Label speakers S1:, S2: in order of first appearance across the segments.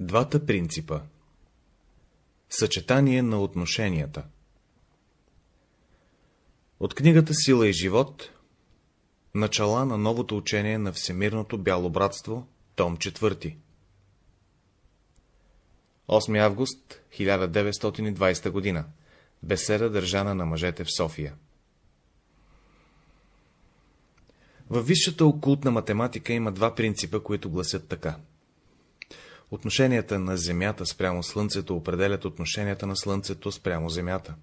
S1: Двата принципа. Съчетание на отношенията. От книгата Сила и живот Начала на новото учение на Всемирното бяло братство, том 4 8 август 1920 година. Беседа държана на мъжете в София. Във висшата окултна математика има два принципа, които гласят така. Отношенията на Земята спрямо Слънцето определят отношенията на Слънцето спрямо Земята.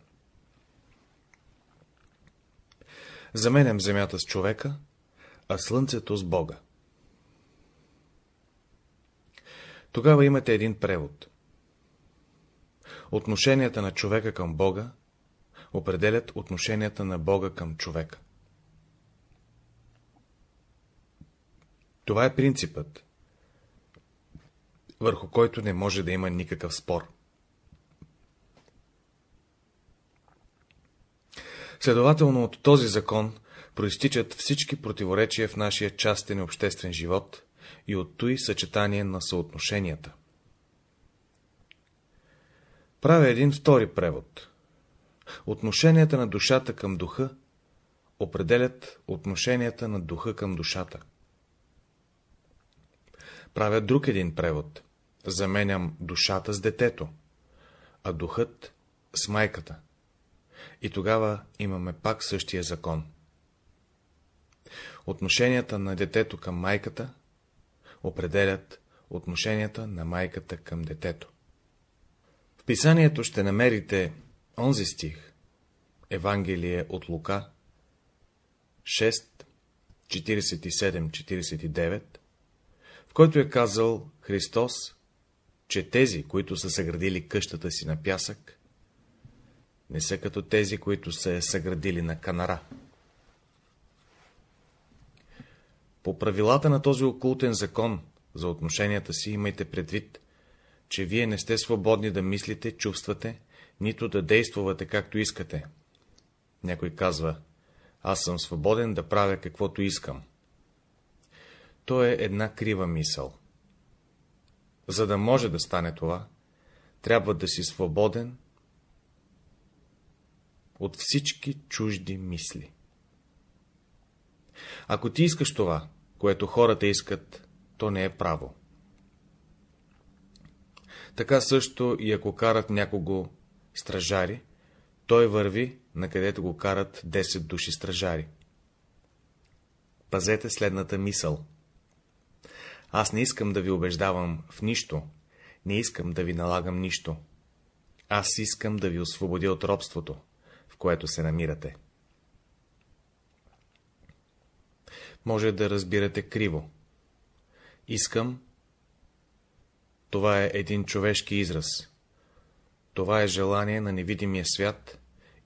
S1: Заменям Земята с човека, а Слънцето с Бога. Тогава имате един превод. Отношенията на човека към Бога определят отношенията на Бога към човека. Това е принципът, върху който не може да има никакъв спор. Следователно от този закон проистичат всички противоречия в нашия частен и обществен живот и от той съчетание на съотношенията. Правя един втори превод. Отношенията на душата към духа определят отношенията на духа към душата. Правя друг един превод. Заменям душата с детето, а духът с майката. И тогава имаме пак същия закон. Отношенията на детето към майката определят отношенията на майката към детето. В писанието ще намерите онзи стих, Евангелие от Лука, 6, 47-49, в който е казал Христос, че тези, които са съградили къщата си на пясък, не са като тези, които са я съградили на канара. По правилата на този окултен закон за отношенията си имайте предвид, че вие не сте свободни да мислите, чувствате, нито да действувате както искате. Някой казва, аз съм свободен да правя каквото искам. То е една крива мисъл. За да може да стане това, трябва да си свободен от всички чужди мисли. Ако ти искаш това, което хората искат, то не е право. Така също и ако карат някого стражари, той върви, на където го карат 10 души стражари. Пазете следната мисъл. Аз не искам да ви убеждавам в нищо, не искам да ви налагам нищо. Аз искам да ви освободя от робството, в което се намирате. Може да разбирате криво. Искам. Това е един човешки израз. Това е желание на невидимия свят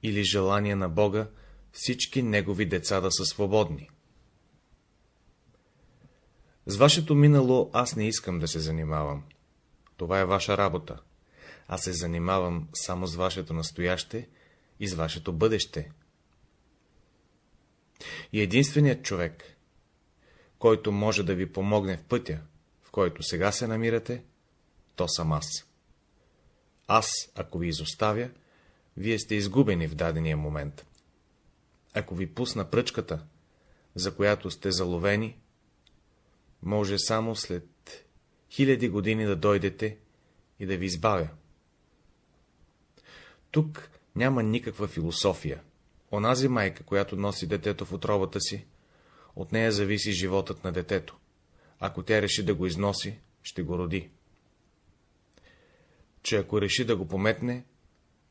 S1: или желание на Бога всички негови деца да са свободни. С вашето минало аз не искам да се занимавам. Това е ваша работа. Аз се занимавам само с вашето настояще и с вашето бъдеще. И единственият човек, който може да ви помогне в пътя, в който сега се намирате, то съм аз. Аз, ако ви изоставя, вие сте изгубени в дадения момент. Ако ви пусна пръчката, за която сте заловени, може само след хиляди години да дойдете и да ви избавя. Тук няма никаква философия. Онази майка, която носи детето в отробата си, от нея зависи животът на детето. Ако тя реши да го износи, ще го роди. Че ако реши да го пометне,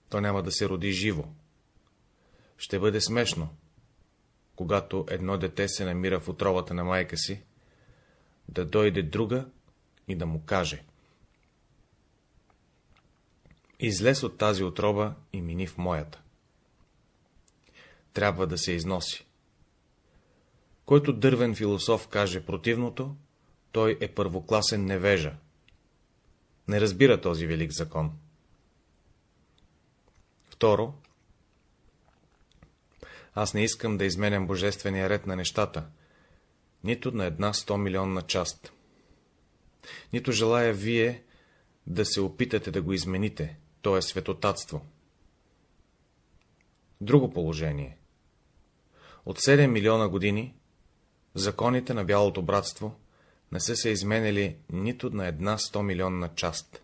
S1: то няма да се роди живо. Ще бъде смешно, когато едно дете се намира в отровата на майка си, да дойде друга и да му каже. Излез от тази отроба и мини в моята. Трябва да се износи. Който дървен философ каже противното, той е първокласен невежа. Не разбира този велик закон. Второ, аз не искам да изменям божествения ред на нещата, нито на една 100 милионна част. Нито желая вие да се опитате да го измените, то е светотатство. Друго положение. От 7 милиона години законите на Бялото братство не са се изменили нито на една 100 милионна част.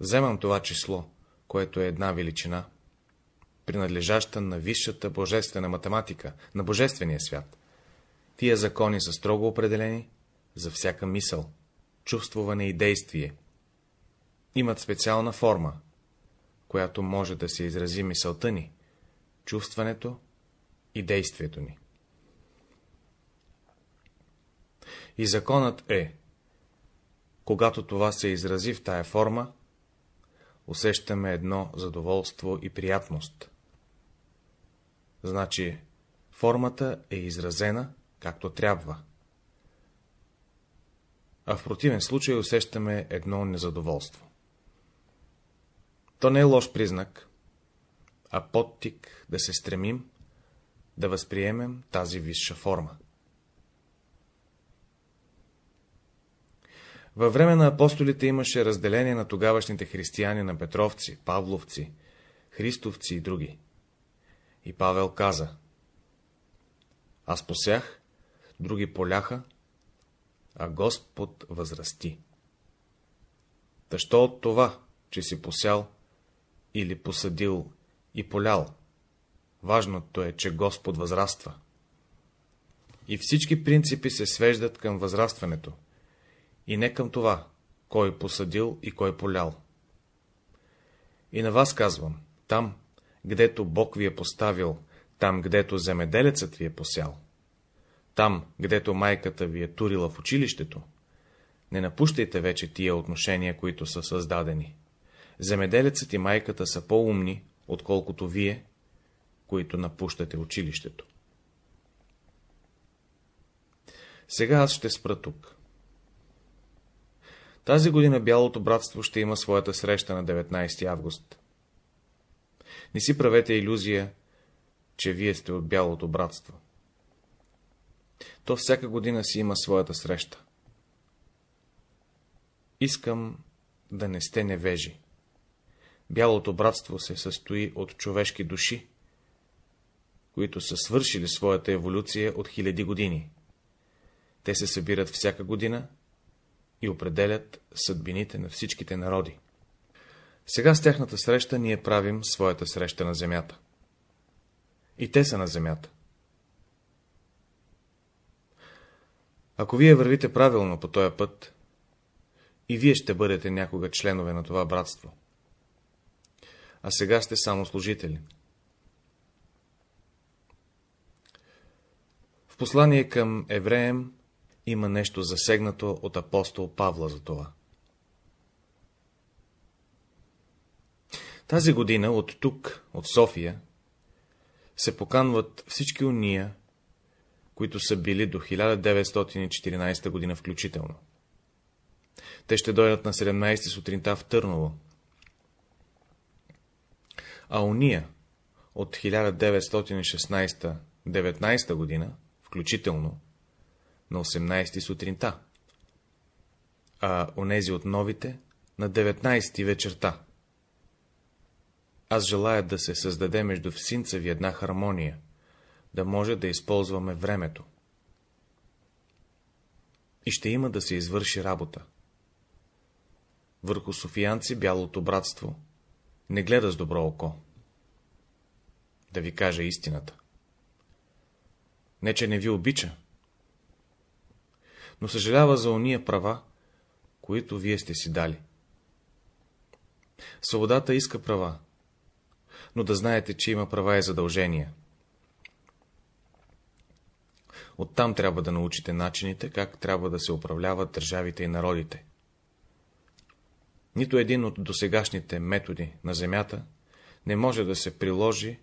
S1: Вземам това число, което е една величина, принадлежаща на висшата божествена математика, на божествения свят. Тия закони са строго определени за всяка мисъл, чувствуване и действие. Имат специална форма, която може да се изрази мисълта ни, чувстването и действието ни. И законът е, когато това се изрази в тая форма, усещаме едно задоволство и приятност. Значи, формата е изразена както трябва. А в противен случай усещаме едно незадоволство. То не е лош признак, а подтик да се стремим да възприемем тази висша форма. Във време на апостолите имаше разделение на тогавашните християни на Петровци, Павловци, Христовци и други. И Павел каза, аз посях, други поляха, а Господ възрасти. Тащо от това, че си посял или посадил и полял? Важното е, че Господ възраства. И всички принципи се свеждат към възрастването, и не към това, кой посадил и кой полял. И на вас казвам, там, гдето Бог ви е поставил, там, гдето земеделецът ви е посял, там, гдето майката ви е турила в училището, не напущайте вече тия отношения, които са създадени. Земеделецът и майката са по-умни, отколкото вие, които напущате училището. Сега аз ще спра тук. Тази година Бялото братство ще има своята среща на 19 август. Не си правете иллюзия, че вие сте от Бялото братство. То всяка година си има своята среща. Искам да не сте невежи. Бялото братство се състои от човешки души, които са свършили своята еволюция от хиляди години. Те се събират всяка година и определят съдбините на всичките народи. Сега с тяхната среща ние правим своята среща на земята. И те са на земята. Ако вие вървите правилно по този път, и вие ще бъдете някога членове на това братство. А сега сте само служители. В послание към евреем има нещо засегнато от апостол Павла за това. Тази година от тук, от София, се поканват всички уния, които са били до 1914 година включително. Те ще дойдат на 17 сутринта в Търново. А уния от 1916-19 година, включително, на 18 сутринта, а онези от новите на 19 вечерта. Аз желая да се създаде между всинца ви една хармония, да може да използваме времето. И ще има да се извърши работа. Върху софиянци бялото братство не гледа с добро око. Да ви кажа истината. Не, че не ви обича, но съжалява за ония права, които вие сте си дали. Свободата иска права, но да знаете, че има права и задължения. Оттам трябва да научите начините, как трябва да се управляват държавите и народите. Нито един от досегашните методи на Земята не може да се приложи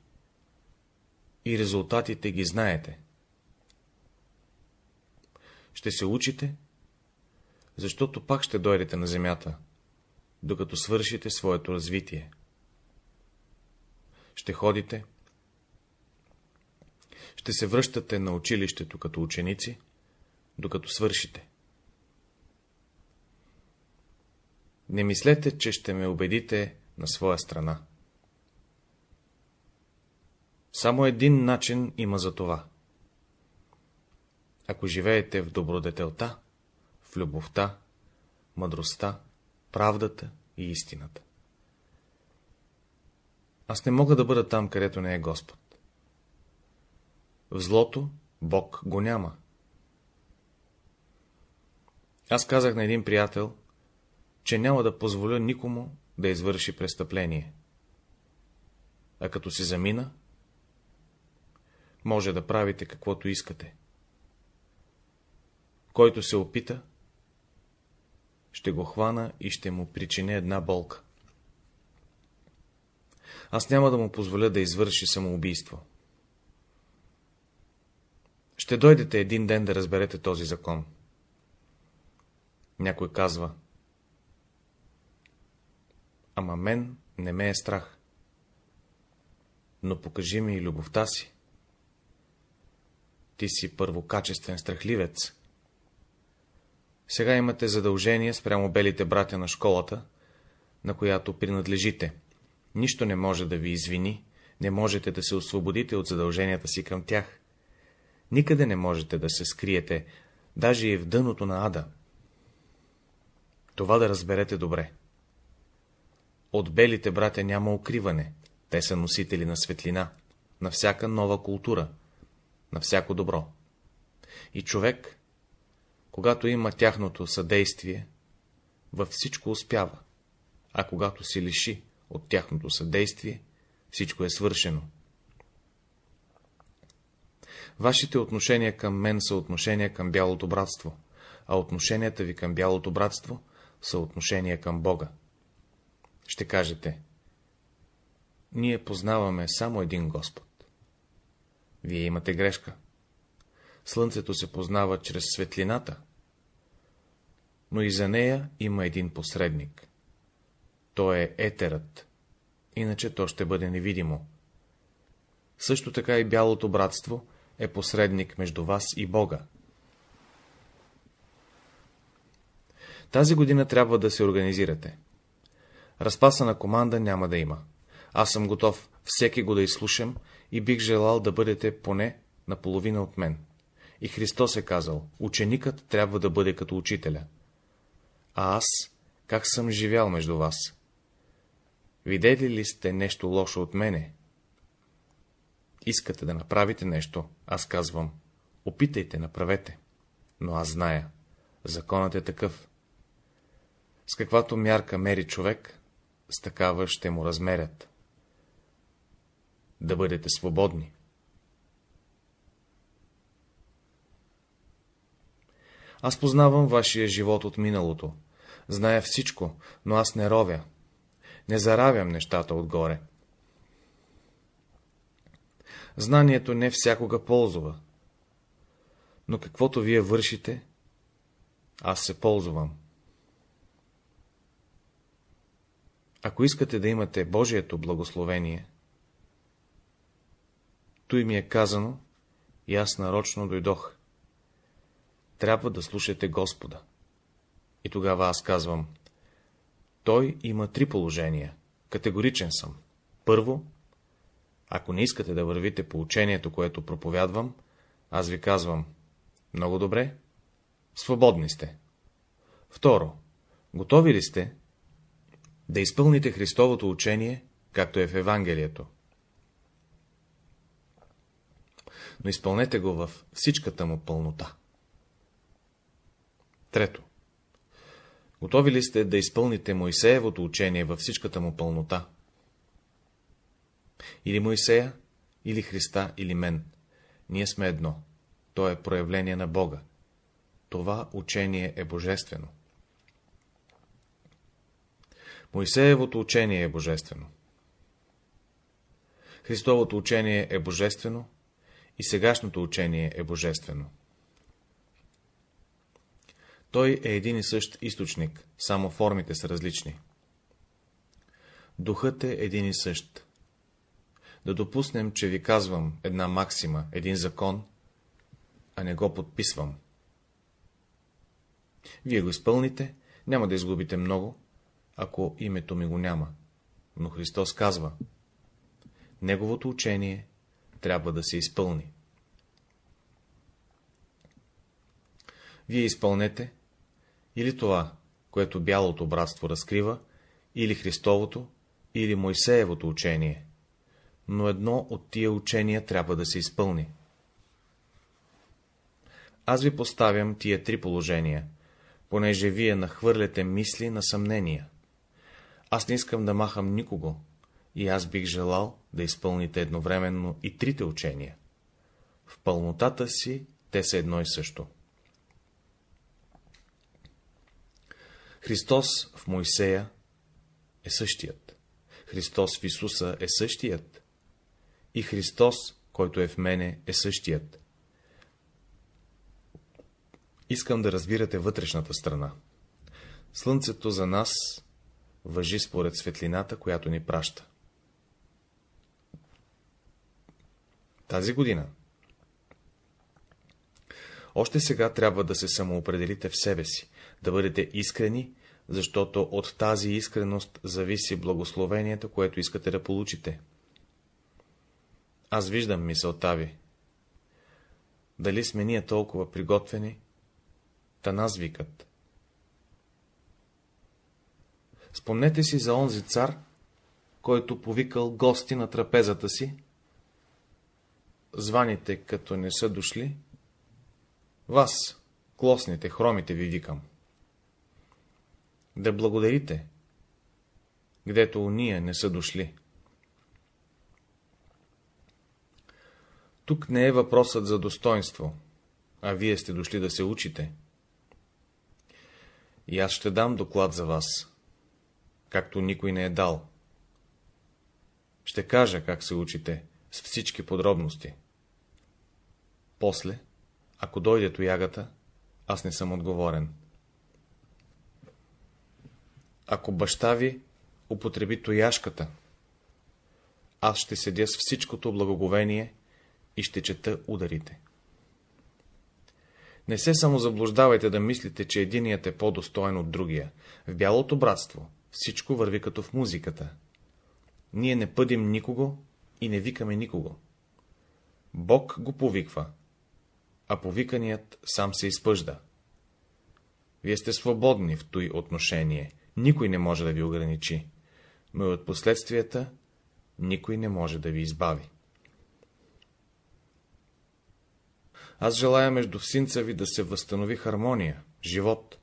S1: и резултатите ги знаете. Ще се учите, защото пак ще дойдете на земята, докато свършите своето развитие. Ще ходите, ще се връщате на училището като ученици, докато свършите. Не мислете, че ще ме убедите на своя страна. Само един начин има за това. Ако живеете в добродетелта, в любовта, мъдростта, правдата и истината. Аз не мога да бъда там, където не е Господ. В злото Бог го няма. Аз казах на един приятел, че няма да позволя никому да извърши престъпление. А като си замина, може да правите каквото искате. Който се опита, ще го хвана и ще му причиня една болка. Аз няма да му позволя да извърши самоубийство. Ще дойдете един ден да разберете този закон. Някой казва, ама мен не ме е страх. Но покажи ми и любовта си. Ти си първокачествен страхливец. Сега имате задължение спрямо белите братя на школата, на която принадлежите. Нищо не може да ви извини, не можете да се освободите от задълженията си към тях. Никъде не можете да се скриете, даже и в дъното на ада. Това да разберете добре. От белите братя няма укриване, те са носители на светлина, на всяка нова култура, на всяко добро. И човек, когато има тяхното съдействие, във всичко успява, а когато се лиши от тяхното съдействие, всичко е свършено. Вашите отношения към мен са отношения към бялото братство, а отношенията ви към бялото братство са отношения към Бога. Ще кажете, ние познаваме само един Господ. Вие имате грешка. Слънцето се познава чрез светлината, но и за нея има един посредник. То е етерът, иначе то ще бъде невидимо. Също така и бялото братство е посредник между вас и Бога. Тази година трябва да се организирате. Разпасана команда няма да има. Аз съм готов всеки го да изслушам и бих желал да бъдете поне наполовина от мен. И Христос е казал, ученикът трябва да бъде като учителя. А аз, как съм живял между вас? Видели ли сте нещо лошо от мене? Искате да направите нещо, аз казвам, опитайте, направете. Но аз зная, законът е такъв. С каквато мярка мери човек, с такава ще му размерят. Да бъдете свободни. Аз познавам вашия живот от миналото. Зная всичко, но аз не ровя. Не заравям нещата отгоре. Знанието не всякога ползва. Но каквото вие вършите, аз се ползвам. Ако искате да имате Божието благословение, той ми е казано, и аз нарочно дойдох. Трябва да слушате Господа. И тогава аз казвам, той има три положения. Категоричен съм. Първо, ако не искате да вървите по учението, което проповядвам, аз ви казвам, много добре, свободни сте. Второ, готови ли сте да изпълните Христовото учение, както е в Евангелието? Но изпълнете го в всичката му пълнота. Трето. Готови ли сте да изпълните Моисеевото учение във всичката му пълнота? Или Моисея, или Христа, или мен. Ние сме едно. То е проявление на Бога. Това учение е божествено. Моисеевото учение е божествено. Христовото учение е божествено и сегашното учение е божествено. Той е един и същ източник, само формите са различни. Духът е един и същ. Да допуснем, че ви казвам една максима, един закон, а не го подписвам. Вие го изпълните, няма да изгубите много, ако името ми го няма. Но Христос казва, Неговото учение трябва да се изпълни. Вие изпълнете или това, което бялото братство разкрива, или Христовото, или Мойсеевото учение, но едно от тия учения трябва да се изпълни. Аз ви поставям тия три положения, понеже вие нахвърляте мисли на съмнения. Аз не искам да махам никого, и аз бих желал да изпълните едновременно и трите учения. В пълнотата си те са едно и също. Христос в Моисея е същият. Христос в Исуса е същият. И Христос, който е в мене, е същият. Искам да разбирате вътрешната страна. Слънцето за нас въжи според светлината, която ни праща. Тази година. Още сега трябва да се самоопределите в себе си, да бъдете искрени, защото от тази искреност зависи благословението, което искате да получите. Аз виждам мисълта ви. Дали сме ние толкова приготвени, та нас викат. Спомнете си за онзи цар, който повикал гости на трапезата си, званите като не са дошли, вас, клосните, хромите ви викам. Да благодарите, гдето уния не са дошли. Тук не е въпросът за достоинство, а вие сте дошли да се учите. И аз ще дам доклад за вас, както никой не е дал. Ще кажа как се учите, с всички подробности. После, ако дойде тоягата, аз не съм отговорен. Ако баща ви употреби тояшката, аз ще седя с всичкото благоговение и ще чета ударите. Не се самозаблуждавайте да мислите, че единият е по-достоен от другия. В бялото братство всичко върви като в музиката. Ние не пъдим никого и не викаме никого. Бог го повиква, а повиканият сам се изпъжда. Вие сте свободни в той отношение, никой не може да ви ограничи, но и от последствията никой не може да ви избави. Аз желая между всинца ви да се възстанови хармония, живот,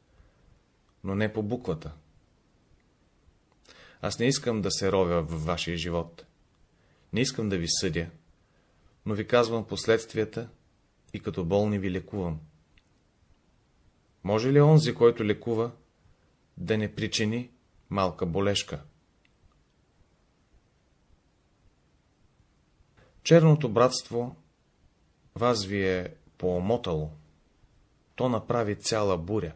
S1: но не по буквата. Аз не искам да се ровя в вашия живот. Не искам да ви съдя, но ви казвам последствията и като болни ви лекувам. Може ли онзи, който лекува, да не причини малка болешка? Черното братство вас ви е поомотало. То направи цяла буря.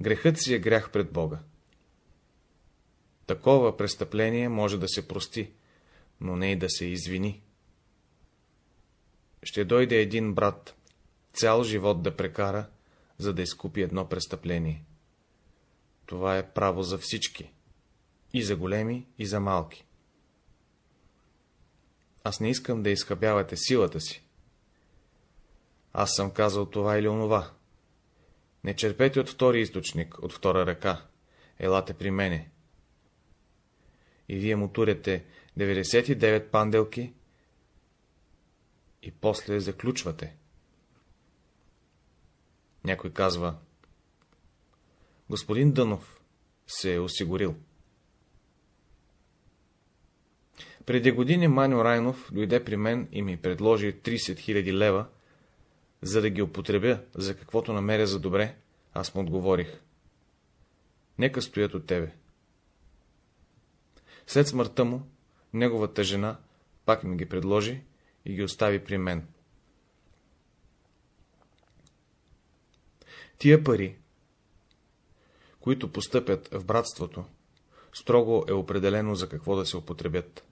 S1: Грехът си е грях пред Бога. Такова престъпление може да се прости, но не и да се извини. Ще дойде един брат, цял живот да прекара, за да изкупи едно престъпление. Това е право за всички, и за големи, и за малки. Аз не искам да изхъбявате силата си. Аз съм казал това или онова. Не черпете от втори източник, от втора ръка. Елате при мене. И вие му туряте 99 панделки и после заключвате. Някой казва, господин Дънов се е осигурил. Преди години Маню Райнов дойде при мен и ми предложи 30 000 лева, за да ги употребя за каквото намеря за добре, аз му отговорих. Нека стоят от тебе. След смъртта му, неговата жена пак ми ги предложи и ги остави при мен. Тия пари, които постъпят в братството, строго е определено за какво да се употребят.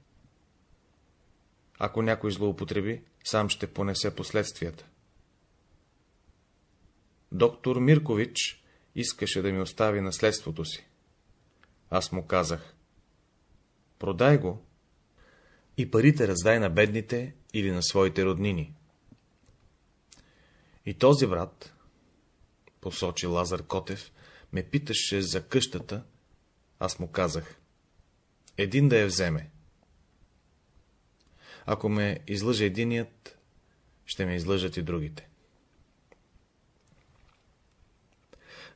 S1: Ако някой злоупотреби, сам ще понесе последствията. Доктор Миркович искаше да ми остави наследството си. Аз му казах. Продай го и парите раздай на бедните или на своите роднини. И този брат, посочи Лазар Котев, ме питаше за къщата, аз му казах. Един да я вземе. Ако ме излъже единият, ще ме излъжат и другите.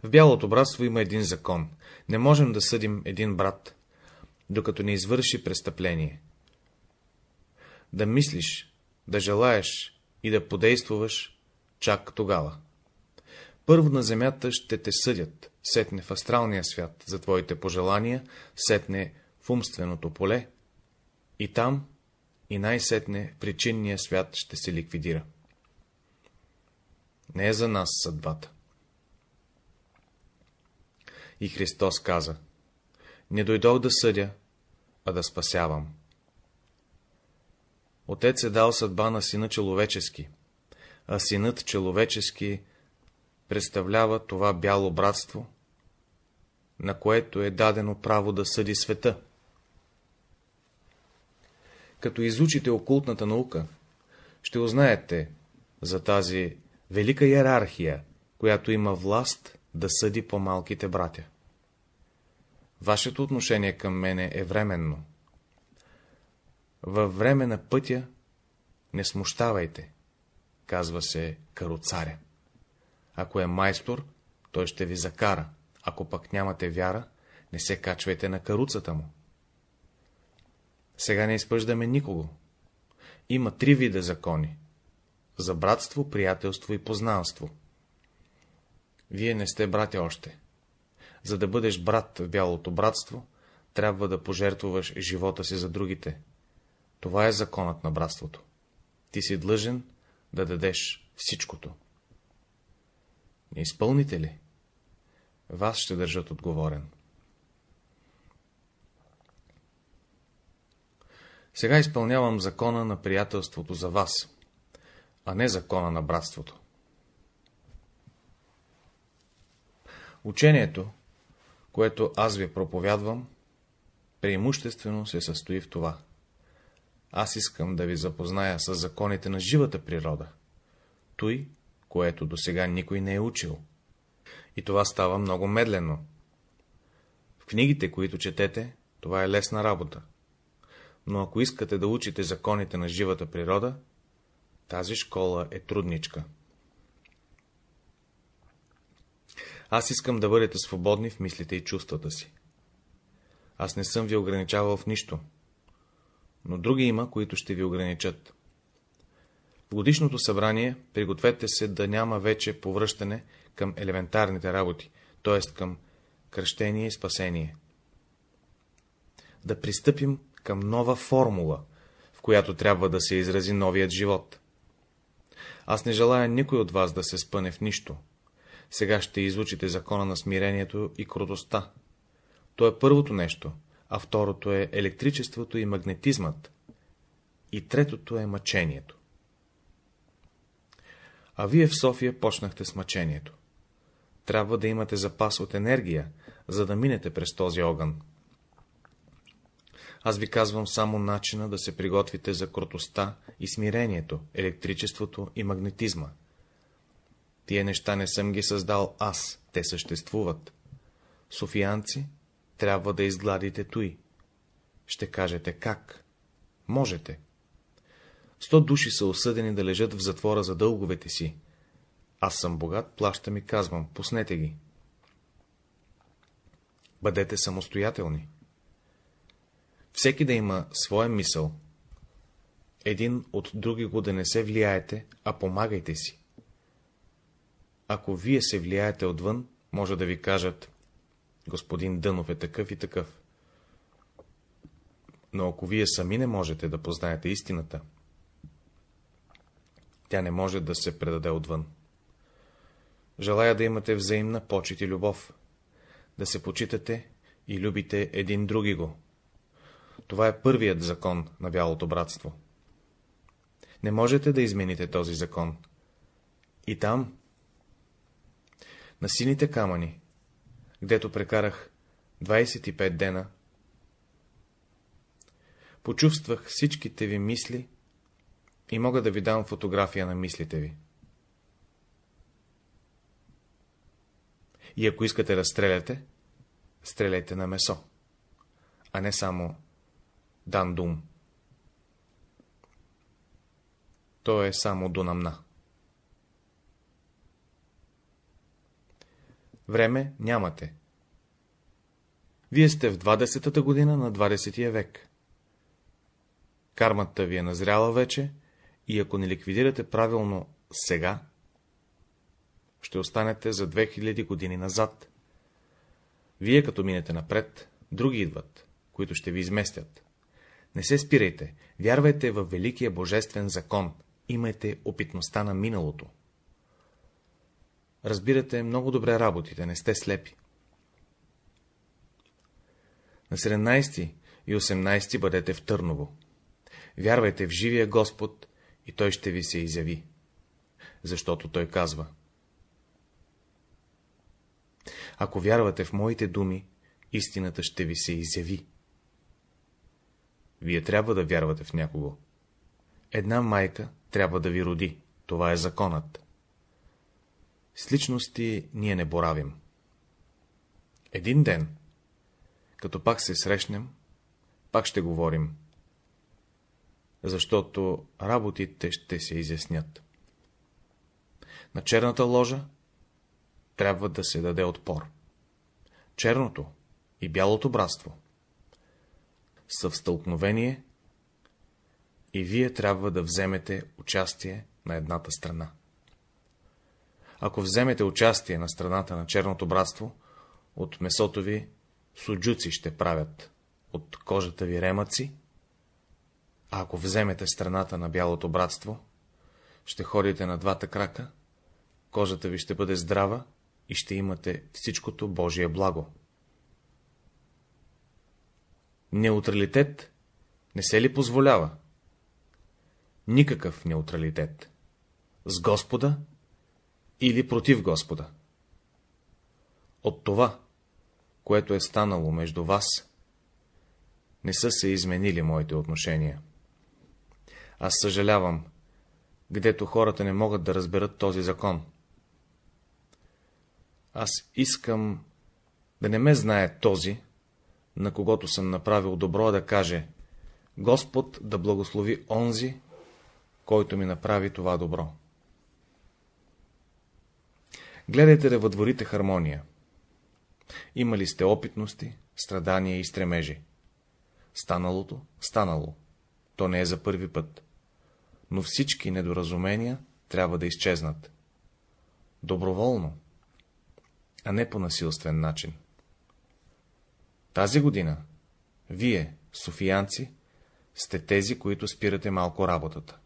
S1: В бялото братство има един закон. Не можем да съдим един брат, докато не извърши престъпление. Да мислиш, да желаеш и да подействуваш чак тогава. Първо на земята ще те съдят, сетне в астралния свят, за твоите пожелания, сетне в умственото поле, и там, и най-сетне причинния свят ще се ликвидира. Не е за нас съдбата. И Христос каза, не дойдох да съдя, а да спасявам. Отец е дал съдба на сина човечески, а синът човечески представлява това бяло братство, на което е дадено право да съди света. Като изучите окултната наука, ще узнаете за тази велика иерархия, която има власт да съди по малките братя. Вашето отношение към мене е временно. Във време на пътя не смущавайте, казва се каруцаря. Ако е майстор, той ще ви закара, ако пък нямате вяра, не се качвайте на каруцата му. Сега не изпъждаме никого. Има три вида закони. За братство, приятелство и познанство. Вие не сте братя още. За да бъдеш брат в бялото братство, трябва да пожертвуваш живота си за другите. Това е законът на братството. Ти си длъжен да дадеш всичкото. Не изпълните ли? Вас ще държат отговорен. Сега изпълнявам закона на приятелството за вас, а не закона на братството. Учението, което аз ви проповядвам, преимуществено се състои в това. Аз искам да ви запозная с законите на живата природа, той, което до сега никой не е учил. И това става много медленно. В книгите, които четете, това е лесна работа. Но ако искате да учите законите на живата природа, тази школа е трудничка. Аз искам да бъдете свободни в мислите и чувствата си. Аз не съм ви ограничавал в нищо, но други има, които ще ви ограничат. В годишното събрание пригответе се да няма вече повръщане към елементарните работи, т.е. към кръщение и спасение. Да пристъпим към нова формула, в която трябва да се изрази новият живот. Аз не желая никой от вас да се спъне в нищо. Сега ще изучите закона на смирението и крутостта. То е първото нещо, а второто е електричеството и магнетизмът. И третото е мъчението. А вие в София почнахте с мъчението. Трябва да имате запас от енергия, за да минете през този огън. Аз ви казвам само начина да се приготвите за кротостта и смирението, електричеството и магнетизма. Тие неща не съм ги създал аз, те съществуват. Софиянци, трябва да изгладите той. Ще кажете как? Можете. Сто души са осъдени да лежат в затвора за дълговете си. Аз съм богат, плащам и казвам, пуснете ги. Бъдете самостоятелни. Всеки да има своя мисъл. Един от други го да не се влияете, а помагайте си. Ако вие се влияете отвън, може да ви кажат, господин Дънов е такъв и такъв. Но ако вие сами не можете да познаете истината, тя не може да се предаде отвън. Желая да имате взаимна почет и любов, да се почитате и любите един други го. Това е първият закон на бялото братство. Не можете да измените този закон. И там, на сините камъни, гдето прекарах 25 дена, почувствах всичките ви мисли и мога да ви дам фотография на мислите ви. И ако искате да стреляте, стреляйте на месо, а не само дан-дум. То е само дунамна. Време нямате. Вие сте в 20-та година на 20 век. Кармата ви е назряла вече и ако не ликвидирате правилно сега, ще останете за 2000 години назад. Вие, като минете напред, други идват, които ще ви изместят. Не се спирайте, вярвайте в Великия Божествен закон, имайте опитността на миналото. Разбирате много добре работите, не сте слепи. На 17 и 18 бъдете в Търново. Вярвайте в живия Господ и Той ще ви се изяви. Защото Той казва. Ако вярвате в моите думи, истината ще ви се изяви. Вие трябва да вярвате в някого. Една майка трябва да ви роди. Това е законът. С личности ние не боравим. Един ден, като пак се срещнем, пак ще говорим, защото работите ще се изяснят. На черната ложа трябва да се даде отпор. Черното и бялото братство са в стълкновение и вие трябва да вземете участие на едната страна. Ако вземете участие на страната на черното братство, от месото ви суджуци ще правят, от кожата ви ремъци, а ако вземете страната на бялото братство, ще ходите на двата крака, кожата ви ще бъде здрава и ще имате всичкото Божие благо. Неутралитет не се ли позволява? Никакъв неутралитет. С Господа или против Господа. От това, което е станало между вас, не са се изменили моите отношения. Аз съжалявам, гдето хората не могат да разберат този закон. Аз искам да не ме знае този, на когото съм направил добро, да каже Господ да благослови онзи, който ми направи това добро. Гледайте да въдворите хармония. Имали сте опитности, страдания и стремежи. Станалото, станало. То не е за първи път. Но всички недоразумения трябва да изчезнат. Доброволно, а не по насилствен начин. Тази година, вие, софиянци, сте тези, които спирате малко работата.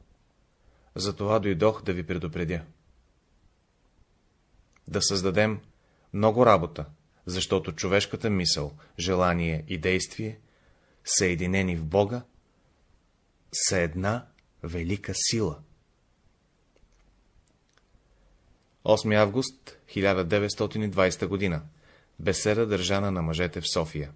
S1: Затова дойдох да ви предупредя. Да създадем много работа, защото човешката мисъл, желание и действие, съединени в Бога, са една велика сила. 8 август 1920 година. Беседа държана на мъжете в София.